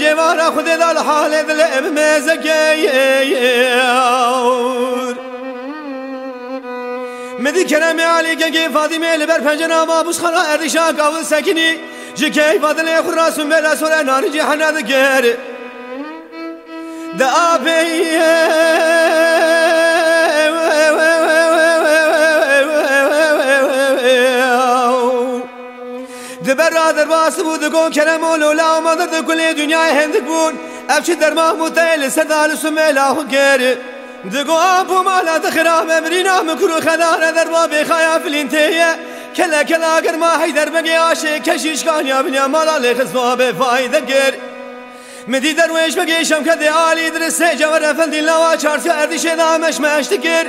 جوارا خود دال حال دل بمزگیر مدی کرم علی گنگ فاطمه لبر پنجنا ما بوس خلا اردشا قاول سکنی جکی فاطمه خراسون بلا سوره نار جهنم دگر دا دبر در باس بود گو کرم و لولا و مادر کل دنیای هندک بود افشی در محمود تیل سدال سمیلا و گر دگو آبو مالا دخرا ممرینا مکرو خدار در باب خایا فلین تیه کلا کلا اگر ما حیدر بگی آشه کشیش کانیا بنیا مالا لخص باب فایده گر مدی درویش بگیشم کده آلی درسه جوار فلدین لوا چارسی اردیش دامش مشت گر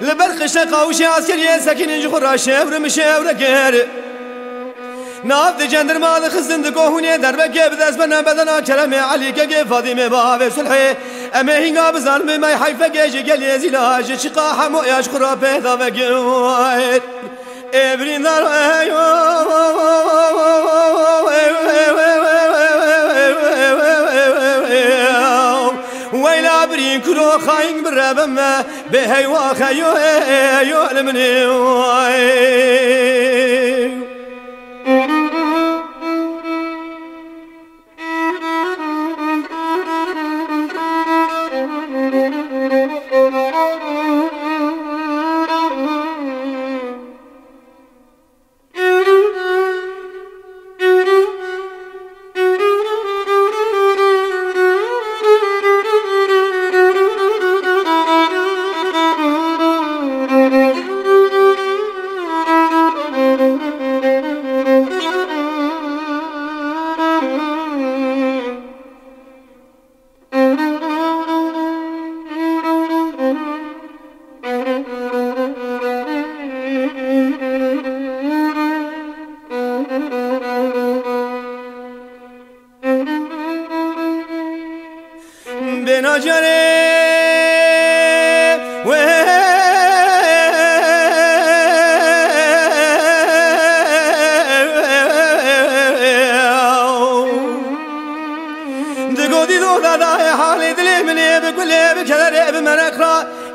لبر قشن قاوشی عسکری سکین انجو خورا شور مشور گر ناف دی جندر مال خزن دی گوهونه در بگه بدست بنا بدنا کرم علی که فاطمه با و صلح امه هنگا بزن به می حیفه گیجی گلی زیلاج چقا همو یاش خورا پیدا گوهر ابرین در ويلا برين كرو خاين برابما بهيوا خيو يو المني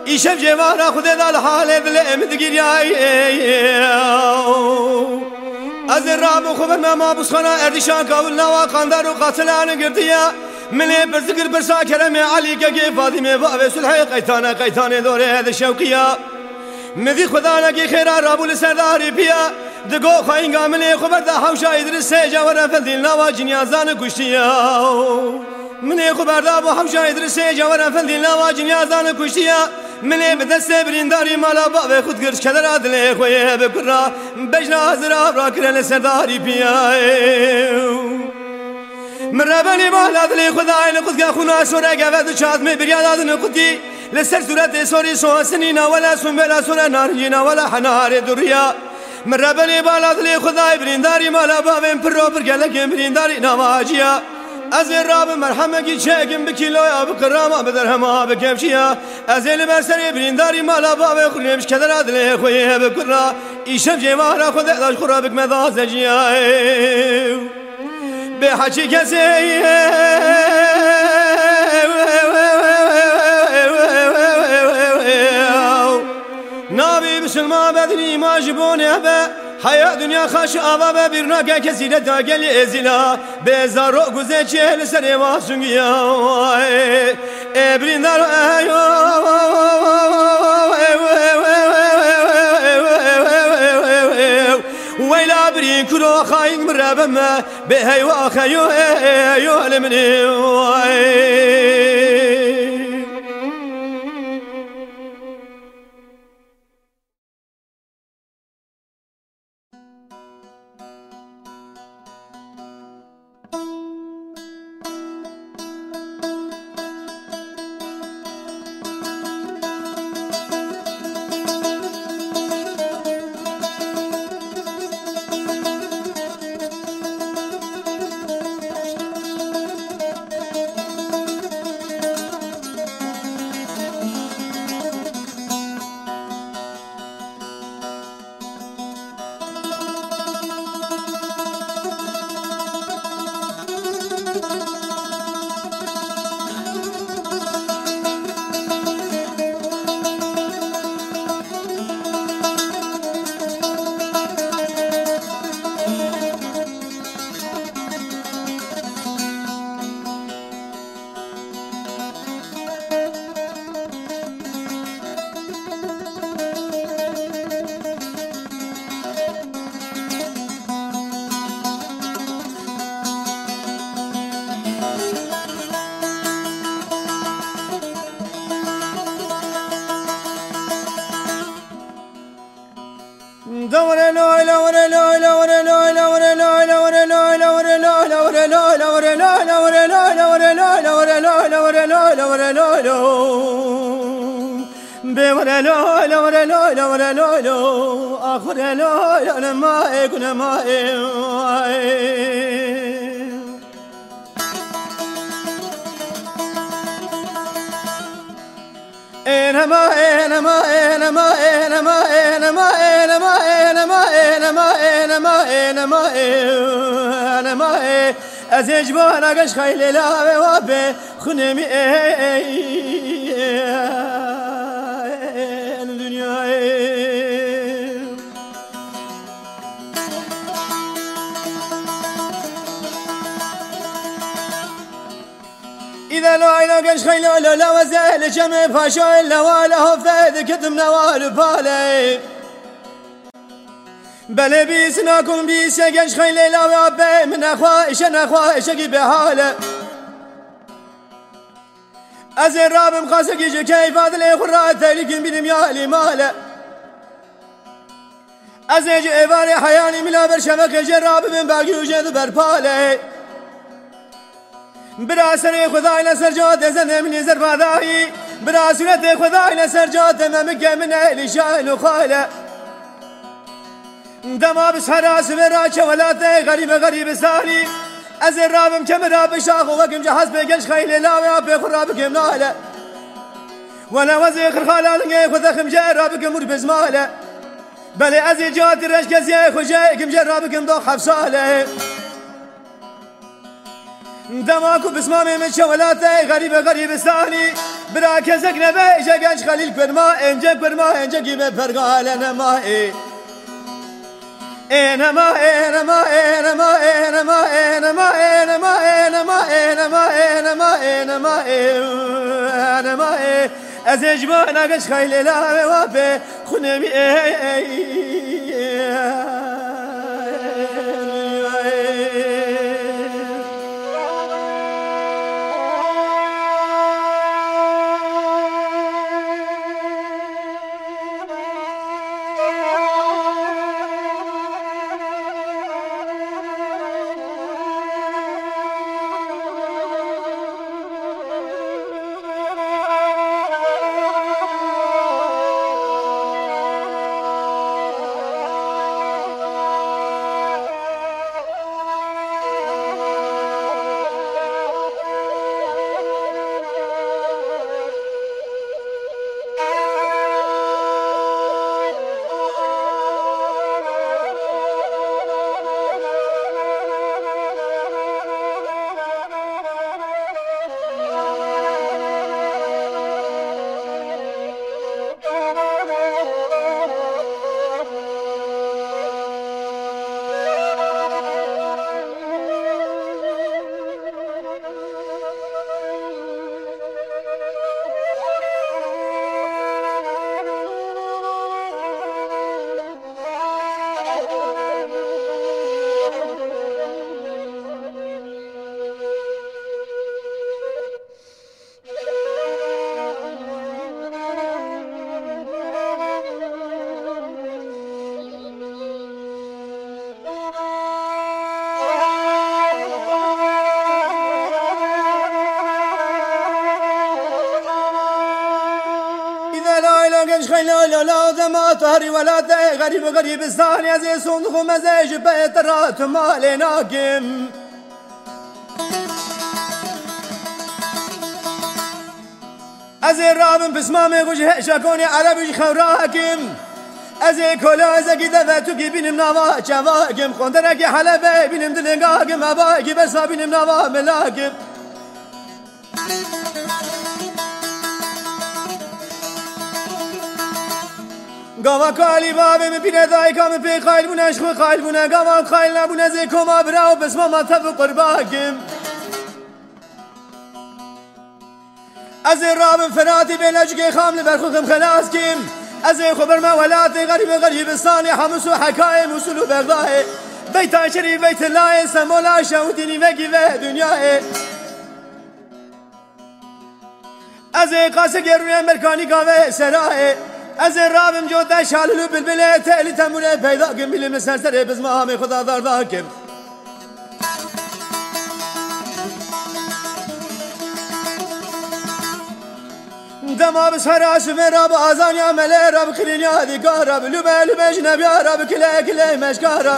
ایشم جوارا خود دال حال دل امدگیر یای از راب خوبر ما بسخنا اردشان کابل نوا قاندار و قاتلان گردیا مني برزقر برسا كرم علي كي فاطمة باب سلحي قيتانا قيتانا دوري هذا شوقيا مذي خدا لقي خيرا رابو لسرداري بيا دقو خاين قامني خبر دا حوشا إدرس سيجا ورا فلدين لاوا جنيازان كشتيا مني خبر دا بو حوشا إدرس سيجا ورا فلدين لاوا جنيازان كشتيا مني بدست برينداري مالا باب خود قرش كدر عدل خويه بكرا بجنا زرا براكرا لسرداري بيا مربني مهلات لي خداي نقد خونا سورة قفت شاد مي بريادات نقدي لسر سورة سوري سو سنين ولا سن بلا سورة نارجينا ولا حنار دريا مربني بالات لي خداي برينداري مالا بابين برو برقلك برينداري نواجيا از راب مرحمه کی چگم بکیلو یا بکرام بدرهم بکمشیا از ال برسری برینداری مالا با خونمش کدر عدل خویه بکرا ایشم جوارا خود داش خورا بک مدازجیا به حچی کسی نابی بدنی ما جبونه به. حیا دنیا خاش آبا به بیرنا که کسی رتا گلی ازیلا به زارو گوزه چهل سر واسونگیا ابرین دارو ويلا برين كلو خاين مرابما بهيوا خيو ايو المني دور ور لا لا ور لا لا بور لا لا ور لا لا ور لا لا آخر لا لا ما يكون ما انما انما انما انما انما انما انما انما انما انما انما از اجبار اگش خیلی لاوه و به خونمی إذا لو عينا قش خيلو لو لو زال جمع فاشو إلا ولا فاد كتم نوال بالي بله بیس نکن بیس گش خیلی لا به من نخواهش نخواهش کی به حاله از این رابم خاصه کی جو کیف عدل خورا تلیکن بیدم یا علی ماله از این جو ایوار حیانی ملا بر شبک جراب من باقی وجد بر پاله برا سر خدای لسر جاد زن من زر فدایی برا سنت خدای لسر جاد ممك من اهل شاهل وخاله دما بش سر از ورا چه ولات غریب غریب سالی از رابم که مرا بشاخ و وکم جهاز گنش خیلی لاوی به خور راب کم ناله. ولا وزي خرخالان گه خود خم جه راب کم ور بزماله. بله از جات رش خو خوشه کم جه راب کم دو خف ساله دماکو می من ولاته غریب غریب سانی برا کسک نبه جگنش خلیل کرما انجه کرما انجه کی به پرگاله نمائه ايه انما انما انما انما انما انما انما انما انما انما انما از اجبان اگش خیلی لا وابه خونمی گنج خیلی لالا دما تهری ولا ده غریب غریب ثانی از صندوق و مزه جبه ترات مال ناکم از رابم بسمام گوش شکونی عربی خوراکم از کلا از گیده و تو کی نوا چواکم خوندرکی حلبه بینم دلنگاکم ابا کی بسا بینم نوا ملاکم گاوا کالی بابه می پینه دای کام پی خایل بونه خو خایل بونه گاوا خایل نبونه زی کما براو بس ما مطب قرباکم از راب فراتی به لجگی خام لبرخوکم خلاص کم از خبر ما ولات غریب غریبستانی حمس و حکای مسل و بغداه بیت شریف بیت الله سمولا شهودینی وگی و دنیاه از قاسه گروی امرکانی گاوه سراه از رابم جو ده شاللو بلبله تلی تمونه پیدا کن بیلیم سرسره بزم آمی خدا داردا کن دما بس هر عاشم رب آزان یا مله رب خرین یا دیگار رب لبه لبه جنب یا رب کله کله مشکار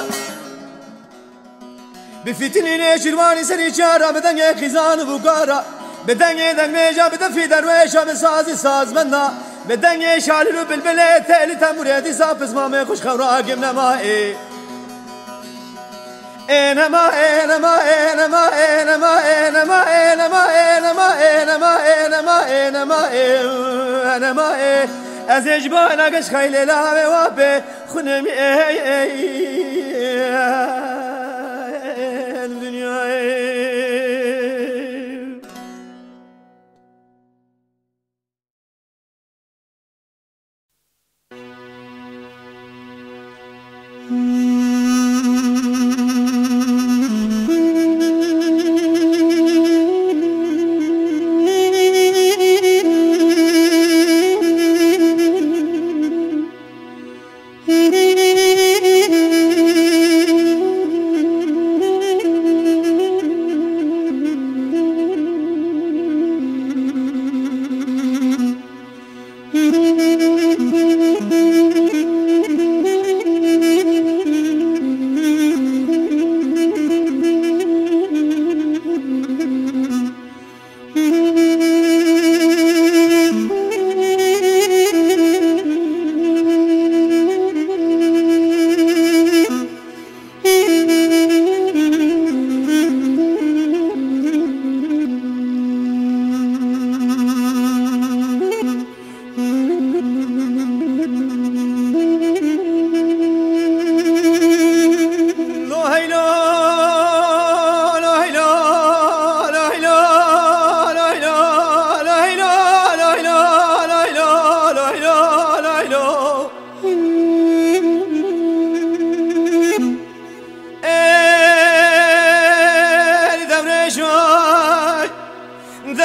بفتنین شروانی سری چارا بدنگ خیزان و بکارا بدنگ دنگ نیجا بدفی درویشا بسازی ساز بنده بدنگ رو بل بلبله تلی تموریدی زاپز مامه خوش خوراگم نمائی انما انما انما انما انما انما انما انما انما انما انما از اجبان اگش خیلی لاوه و به خونم ای ای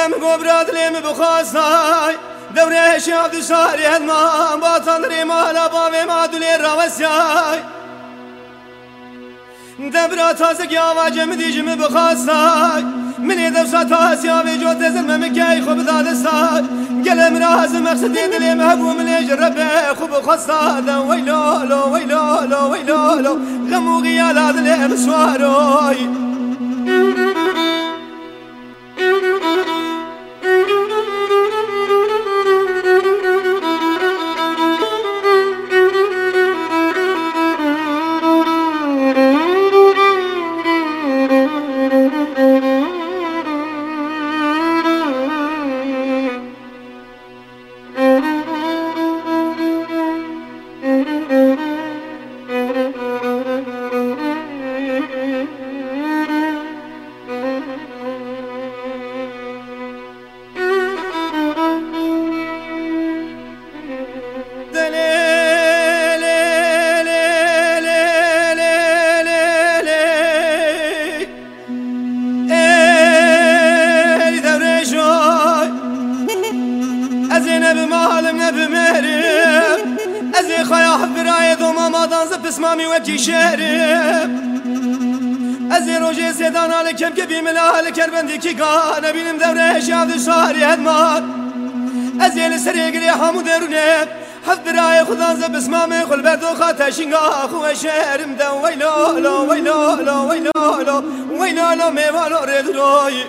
لم قبرات دلم بخواستای دوره شاب دشاری ما با تندری مالا با و ما دلی روسیای دبرا تازه که آواجم دیجم بخواستای منی دوشا تاسیا و جو تزلم مکی خوب داده ساد گلم راز مقصدی دلیم هبوم لیج ربه خوب خواستاد ویلو لو ویلو لو ویلو لو غمو غیال دلی سوارای از روژه زدان حال کم که بیمل حال کربندی کی گان بینم دوره شاد شاری هدمان از یل سری گری همو درونه حد رای خدا ز بسمام خل بردو خاتشینگا خو شهرم دو ویلو لو ویلو لو ویلو لو ویلو لو میوالو رد روی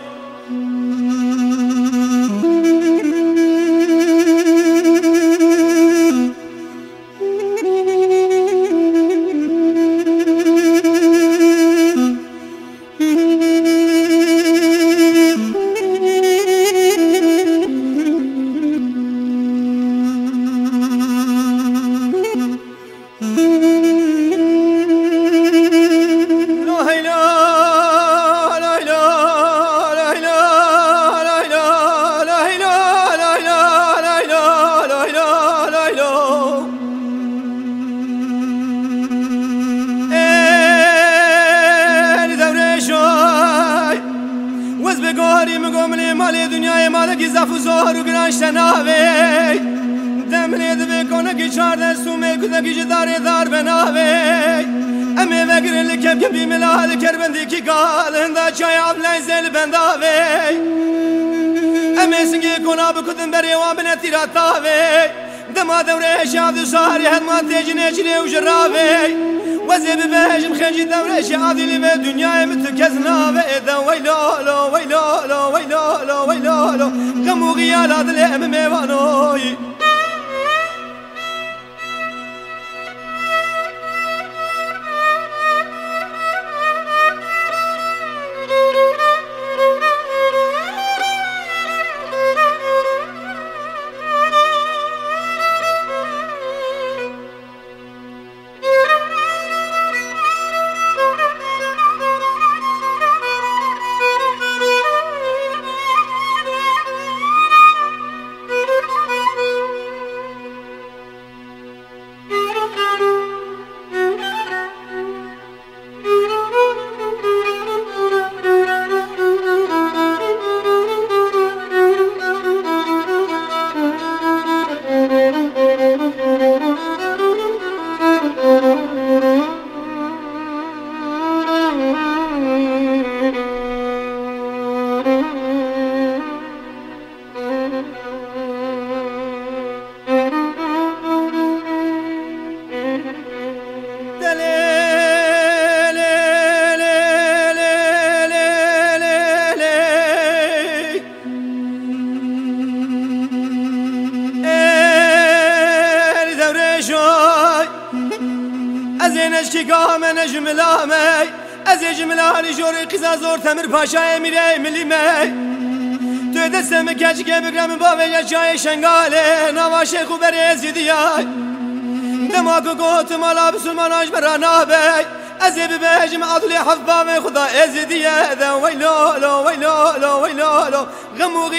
افزار گران شناوی دمنید بکنه که چار دستومه کده که جدار دار بناوی امی وگرن لکم کم بیملاد کربندی که گالن دا چای افلای زل بنداوی امی سنگی کناب کدن بری وامن تیرا تاوی دما دوره شاد ساری هدما تیجنه چنه و جراوی وزی ببهشم خنجی دوره شادی لی به دنیای متر جزنا بإذا ويلولو ويلولو ويلولو ويلولو غم غيالات الأمم ميوانوي. گاه من جملا می از جملا هلی جوری قیزا زور تمر پاشا امیره ملی می تو دستم کچ که بگرم با وی جای شنگاله نواشه خوب ریزی های دماغ گوت مالا بسلمان آج برا نابی از ببهجم عضلی حفظ من خدا ازدیه ذا ویلو لو ویلو لو ویلو لو غمو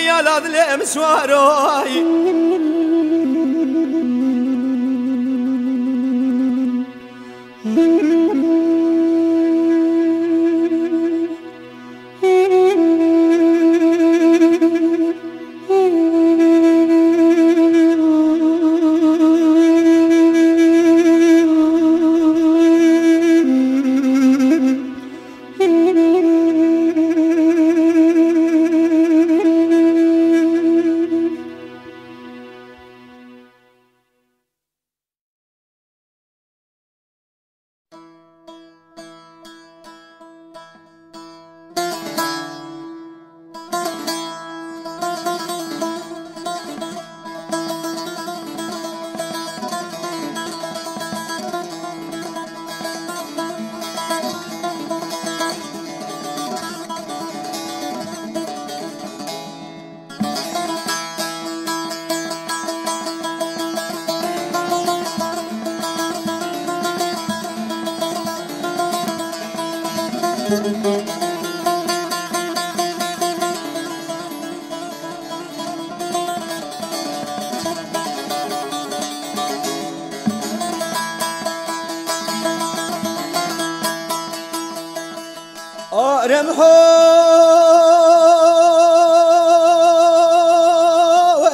غیالات لمسواروی رمحو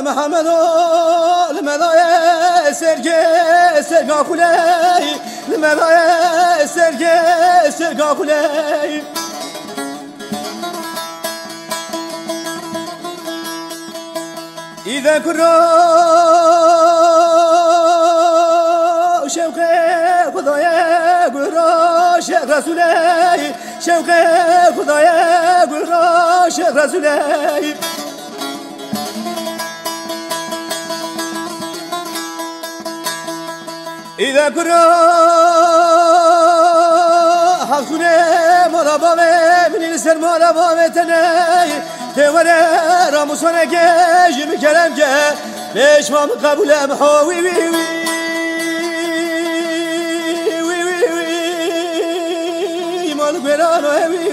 محمد لماذا سرقي سرقا كلي لماذا سرقي سرقا كلي إذا كرا شوقي خدايا قرا شيخ رسولي şevke Kudaya gülra şehre züleyim İde kura Hakune malaba ve minil sen malaba ve teney. Tevare ramusane ke jimi kerem ke Leşmamı kabulem hovi vi vi Elohim.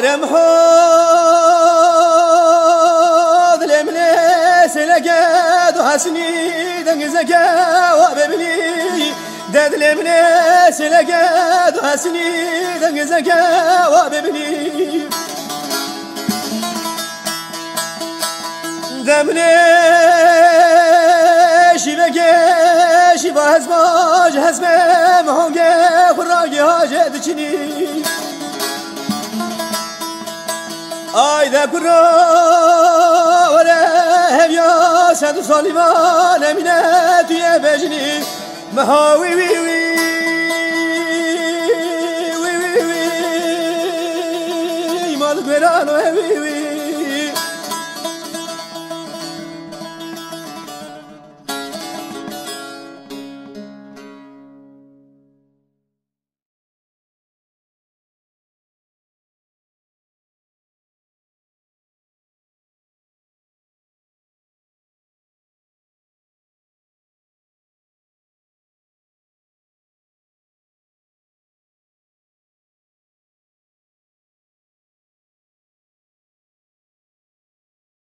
آرم هاد لمنه سلگه دو حسنی دنگزگه و ببینی دد لمنه سلگه دو حسنی دنگزگه و ببینی دمنه شیوگه شیوا هزماج هزمه مهنگه خراگی هاجه دچینی Ay Hayde kurare hev ya sedu saliman emine tüye bejini mehavi vi vi vi vi vi imalık verano hevi vi.